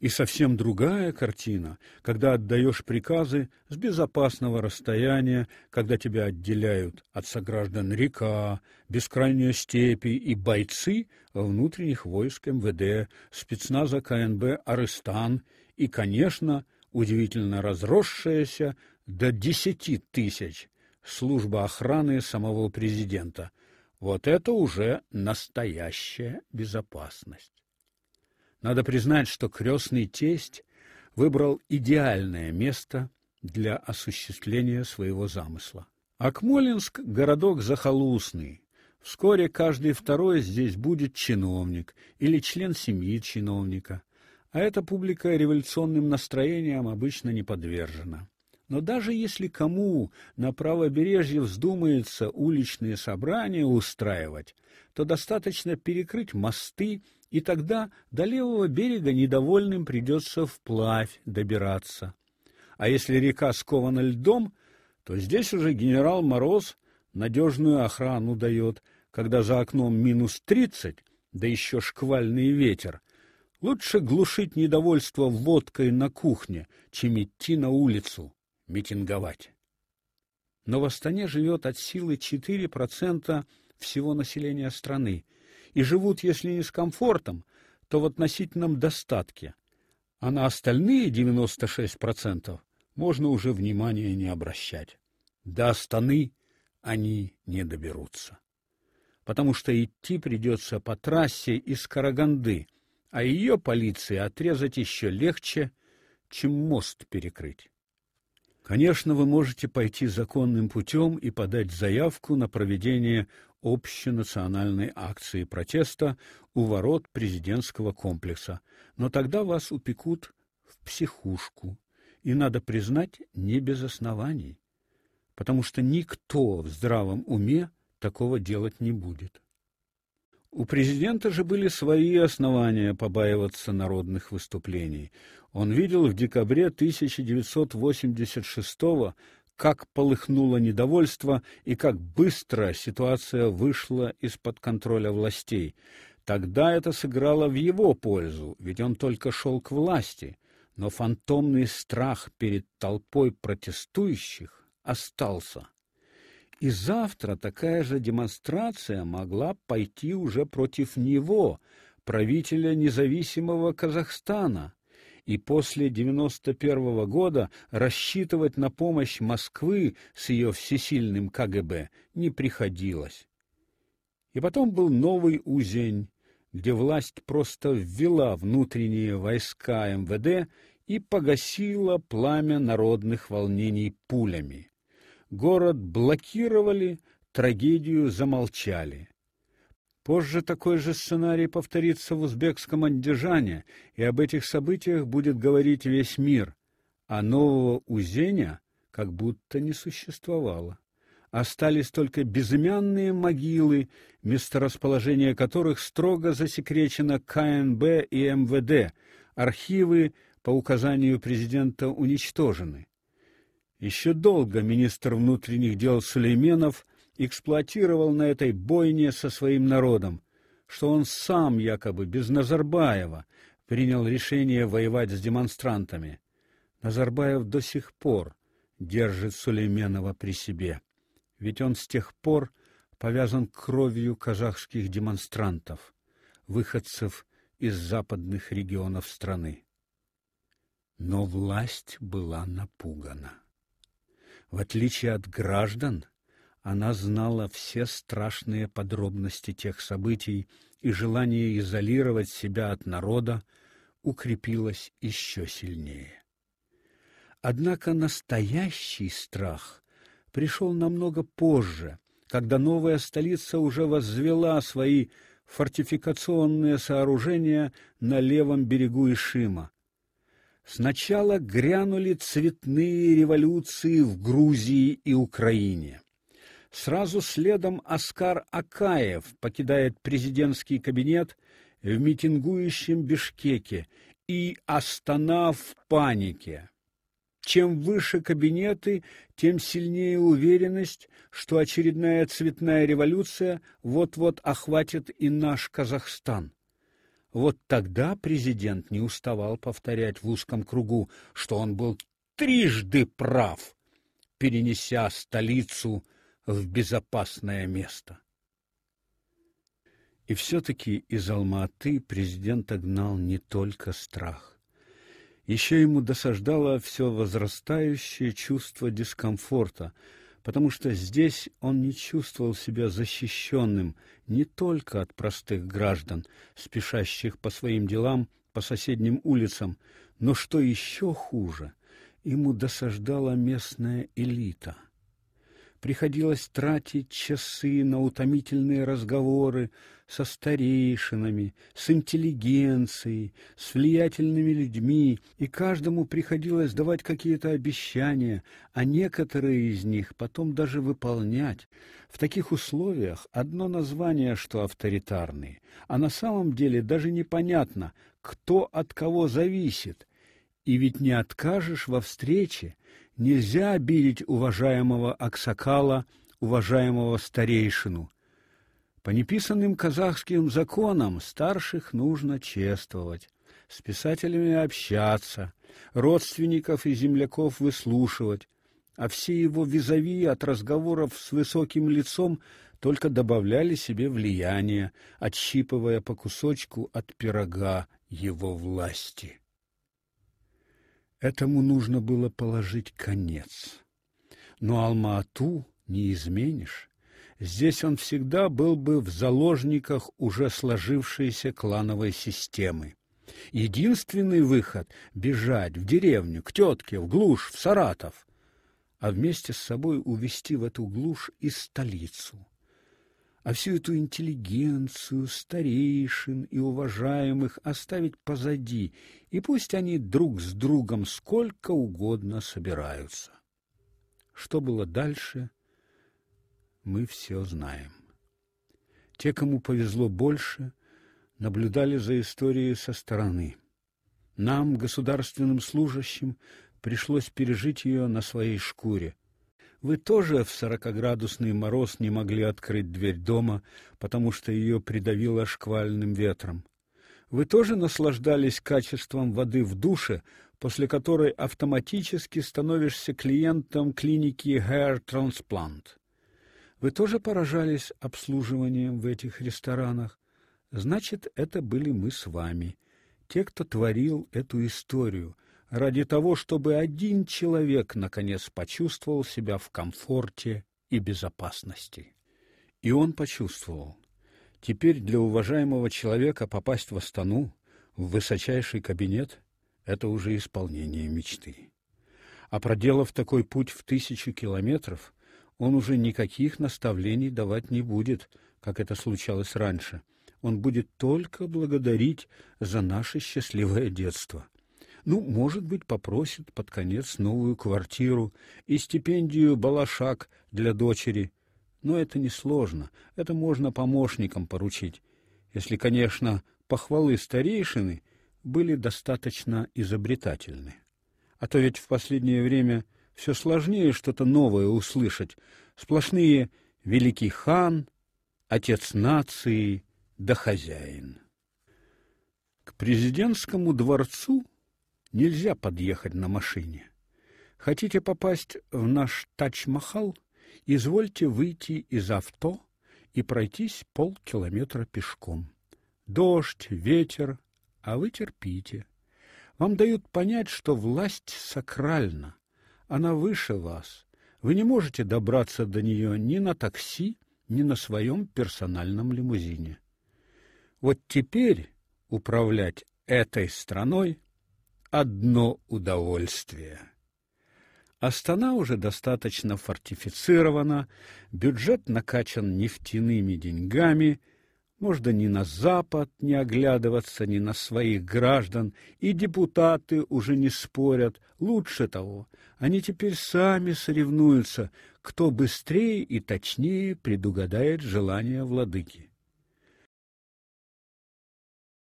И совсем другая картина, когда отдаешь приказы с безопасного расстояния, когда тебя отделяют от сограждан река, бескрайние степи и бойцы внутренних войск МВД, спецназа КНБ Арыстан и, конечно, удивительно разросшаяся до десяти тысяч служба охраны самого президента. Вот это уже настоящая безопасность. Надо признать, что крестный тесть выбрал идеальное место для осуществления своего замысла. Акмолинск городок захолустный. Вскоре каждый второй здесь будет чиновник или член семьи чиновника, а эта публика революционным настроениям обычно не подвержена. Но даже если кому на правобережье вздумается уличные собрания устраивать, то достаточно перекрыть мосты и тогда до левого берега недовольным придется вплавь добираться. А если река скована льдом, то здесь уже генерал Мороз надежную охрану дает, когда за окном минус тридцать, да еще шквальный ветер. Лучше глушить недовольство водкой на кухне, чем идти на улицу митинговать. Но в Астане живет от силы 4% всего населения страны — и живут, если не с комфортом, то в относительном достатке, а на остальные 96% можно уже внимания не обращать. До Астаны они не доберутся. Потому что идти придется по трассе из Караганды, а ее полиции отрезать еще легче, чем мост перекрыть. Конечно, вы можете пойти законным путем и подать заявку на проведение общенациональной акции протеста у ворот президентского комплекса, но тогда вас упекут в психушку, и надо признать, не без оснований, потому что никто в здравом уме такого делать не будет. У президента же были свои основания побаиваться народных выступлений. Он видел в декабре 1986 как полыхнуло недовольство и как быстро ситуация вышла из-под контроля властей. Тогда это сыграло в его пользу, ведь он только шел к власти, но фантомный страх перед толпой протестующих остался. И завтра такая же демонстрация могла пойти уже против него, правителя независимого Казахстана и после 91 -го года рассчитывать на помощь Москвы с ее всесильным КГБ не приходилось. И потом был новый Узень, где власть просто ввела внутренние войска МВД и погасила пламя народных волнений пулями. Город блокировали, трагедию замолчали. Позже такой же сценарий повторится в узбекском Андижане, и об этих событиях будет говорить весь мир, а нового Узеня как будто не существовало. Остались только безымянные могилы, месторасположение которых строго засекречено КНБ и МВД. Архивы по указанию президента уничтожены. Еще долго министр внутренних дел Сулейменов эксплуатировал на этой бойне со своим народом, что он сам якобы без Назарбаева принял решение воевать с демонстрантами. Назарбаев до сих пор держит Сулейменова при себе, ведь он с тех пор повязан кровью казахских демонстрантов, выходцев из западных регионов страны. Но власть была напугана. В отличие от граждан, она знала все страшные подробности тех событий, и желание изолировать себя от народа укрепилось еще сильнее. Однако настоящий страх пришел намного позже, когда новая столица уже возвела свои фортификационные сооружения на левом берегу Ишима. Сначала грянули цветные революции в Грузии и Украине. Сразу следом Оскар Акаев покидает президентский кабинет в митингующем Бишкеке, и Астана в панике. Чем выше кабинеты, тем сильнее уверенность, что очередная цветная революция вот-вот охватит и наш Казахстан. Вот тогда президент не уставал повторять в узком кругу, что он был трижды прав, перенеся столицу в безопасное место. И все таки из Алма-Аты президент гнал не только страх. Еще ему досаждало все возрастающее чувство дискомфорта, потому что здесь он не чувствовал себя защищенным не только от простых граждан, спешащих по своим делам по соседним улицам, но что еще хуже, ему досаждала местная элита — приходилось тратить часы на утомительные разговоры со старейшинами, с интеллигенцией, с влиятельными людьми, и каждому приходилось давать какие-то обещания, а некоторые из них потом даже выполнять. В таких условиях одно название, что авторитарные, а на самом деле даже непонятно, кто от кого зависит. И ведь не откажешь во встрече, Нельзя обидеть уважаемого аксакала, уважаемого старейшину. По неписанным казахским законам старших нужно чествовать, с писателями общаться, родственников и земляков выслушивать, а все его визави от разговоров с высоким лицом только добавляли себе влияния, отщипывая по кусочку от пирога его власти. Этому нужно было положить конец. Но Алма-Ату не изменишь. Здесь он всегда был бы в заложниках уже сложившейся клановой системы. Единственный выход — бежать в деревню, к тетке, в глушь, в Саратов, а вместе с собой увезти в эту глушь и столицу а всю эту интеллигенцию, старейшин и уважаемых оставить позади, и пусть они друг с другом сколько угодно собираются. Что было дальше, мы все знаем. Те, кому повезло больше, наблюдали за историей со стороны. Нам, государственным служащим, пришлось пережить ее на своей шкуре, вы тоже в сорокоградусный мороз не могли открыть дверь дома, потому что ее придавило шквальным ветром. Вы тоже наслаждались качеством воды в душе, после которой автоматически становишься клиентом клиники Hair Transplant. Вы тоже поражались обслуживанием в этих ресторанах. Значит, это были мы с вами, те, кто творил эту историю — ради того, чтобы один человек наконец почувствовал себя в комфорте и безопасности. И он почувствовал. Теперь для уважаемого человека попасть в Астану, в высочайший кабинет это уже исполнение мечты. А проделав такой путь в тысячу километров, он уже никаких наставлений давать не будет, как это случалось раньше. Он будет только благодарить за наше счастливое детство. Ну, может быть, попросит под конец новую квартиру и стипендию балашак для дочери. Но это несложно, это можно помощникам поручить, если, конечно, похвалы старейшины были достаточно изобретательны. А то ведь в последнее время все сложнее что-то новое услышать. Сплошные великий хан, отец нации да хозяин. К президентскому дворцу Нельзя подъехать на машине. Хотите попасть в наш Тадж-Махал? Извольте выйти из авто и пройтись полкилометра пешком. Дождь, ветер, а вы терпите. Вам дают понять, что власть сакральна, она выше вас. Вы не можете добраться до нее ни на такси, ни на своем персональном лимузине. Вот теперь управлять этой страной одно удовольствие. Астана уже достаточно фортифицирована, бюджет накачан нефтяными деньгами, можно ни на запад не оглядываться, ни на своих граждан, и депутаты уже не спорят. Лучше того, они теперь сами соревнуются, кто быстрее и точнее предугадает желания владыки.